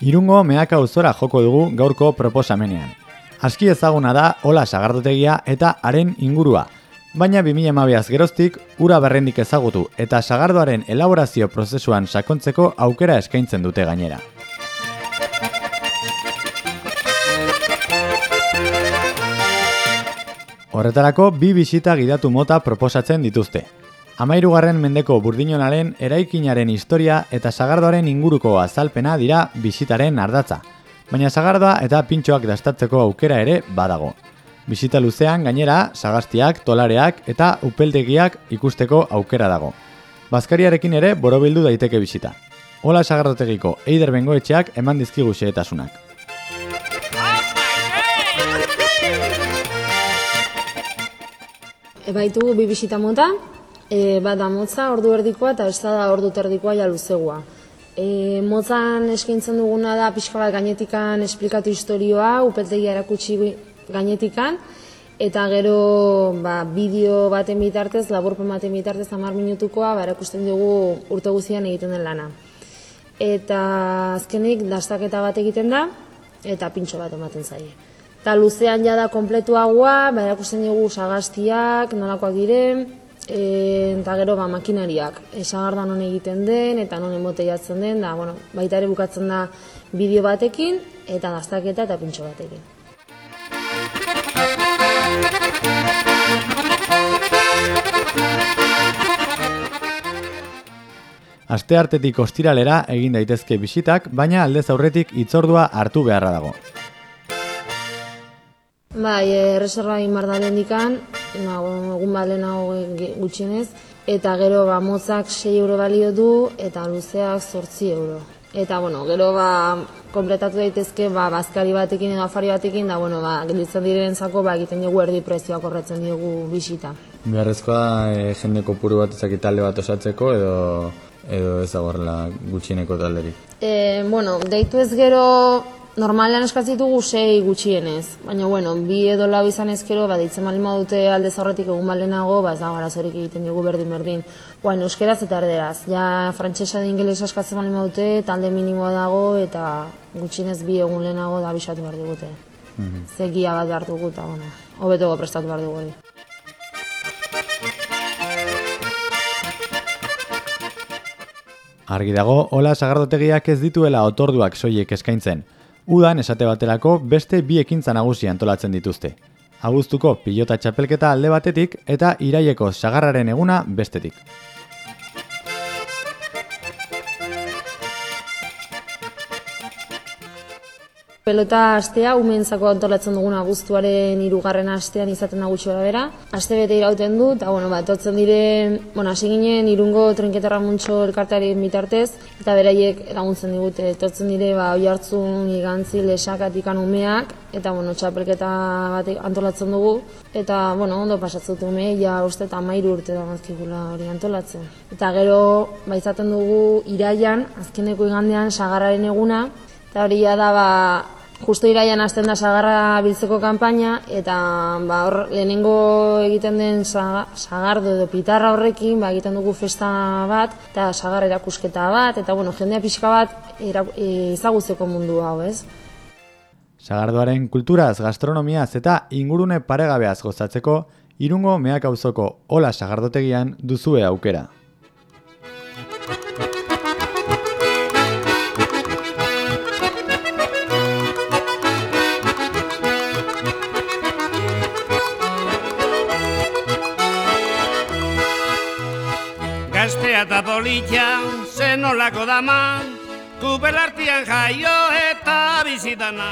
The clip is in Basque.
Irungo meaka uzora joko dugu gaurko proposamenean. Aski ezaguna da Ola Sagardotegia eta haren ingurua, baina 2012az geroztik ura berrendik ezagutu eta sagardoaren elaborazio prozesuan sakontzeko aukera eskaintzen dute gainera. Horretarako bi bisita gidatu mota proposatzen dituzte. Amairugarren mendeko burdinonaren eraikinaren historia eta sagardoaren inguruko azalpena dira bisitaren ardatza, baina sagardoa eta pintxoak dastatzeko aukera ere badago. Bisita luzean gainera, sagastiak, tolareak eta upeltegiak ikusteko aukera dago. Bazkariarekin ere borobildu daiteke bisita. Ola sagardotegiko eider bengoetxeak eman dizkigu xehetasunak. E, baitugu bi bisita mota, e, bat da motza ordu erdikoa eta ez da ordu terdikoa ja luzegoa. E, motzan eskaintzen duguna da pixka bat gainetikan esplikatu historioa, upeltegia erakutsi gainetikan, eta gero ba, bideo baten bitartez, laburpen baten bitartez amar minutukoa, ba, erakusten dugu urte guztian egiten den lana. Eta azkenik, dastaketa bat egiten da, eta pintxo bat ematen zaie. Eta luzean jada kompletuagoa, ba, erakusten dugu sagaztiak, nolakoak diren, e, eta gero ba, makinariak. Esagarda non egiten den, eta non emote jatzen den, da, bueno, baita ere bukatzen da bideo batekin, eta dastaketa eta pintxo batekin. Aste hartetik ostiralera egin daitezke bisitak, baina aldez aurretik itzordua hartu beharra dago. Bai, erreserba egin behar da lehendikan, ba, egun bat lehenago gutxienez, eta gero ba, motzak 6 euro balio du, eta luzeak 8 euro. Eta, bueno, gero ba, kompletatu daitezke ba, bazkari batekin edo afari batekin, da, bueno, ba, gelditzen diren zako, ba, egiten dugu erdi prezioak horretzen dugu bisita. Beharrezkoa e, jende kopuru bat ezakit talde bat osatzeko edo edo ez da gutxieneko talderik. E, bueno, deitu ez gero normalean eskatzitugu sei gutxienez, baina bueno, bi edo lau izan ezkero, ba, ditzen malima dute alde zaurretik egun balenago, ba, ez da garazorik egiten dugu berdin berdin. Bueno, euskeraz eta erderaz, ja frantsesa da ingeles eskatzen malima dute, talde minimoa dago, eta gutxienez bi egun lehenago da bisatu behar digute. Mm -hmm. Zegia bat behar dugu, eta bueno, hobeto prestatu behar dugu hori. Argi dago, hola sagardotegiak ez dituela otorduak soiek eskaintzen. Udan esate baterako beste bi ekintza nagusi antolatzen dituzte. Aguztuko pilota txapelketa alde batetik eta iraieko sagarraren eguna bestetik. Pelota astea, umentzako antolatzen duguna guztuaren irugarren astean izaten da gutxora bera. Aste bete irauten du, eta bueno, bat, otzen dire, bueno, hasi ginen irungo trinketarra muntxo elkarteari bitartez, eta beraiek laguntzen digute, etortzen dire, ba, oi hartzun, igantzi, lesakatik umeak, eta bueno, txapelketa bat antolatzen dugu, eta bueno, ondo pasatzen dut ume, ja uste eta mairu urte da mazkigula hori antolatzen. Eta gero, ba, izaten dugu iraian, azkeneko igandean, sagarraren eguna, eta hori da, ba, Justo iraian hasten da sagarra biltzeko kanpaina eta ba, hor, lehenengo egiten den sagardo edo pitarra horrekin ba, egiten dugu festa bat eta sagar erakusketa bat eta bueno, jendea pixka bat ezagutzeko mundu hau, ez? Sagardoaren kulturaz, gastronomiaz eta ingurune paregabeaz gozatzeko irungo meak hola sagardotegian duzue aukera. Politxa, zen olako dama, kupelartian jaio eta bizitana.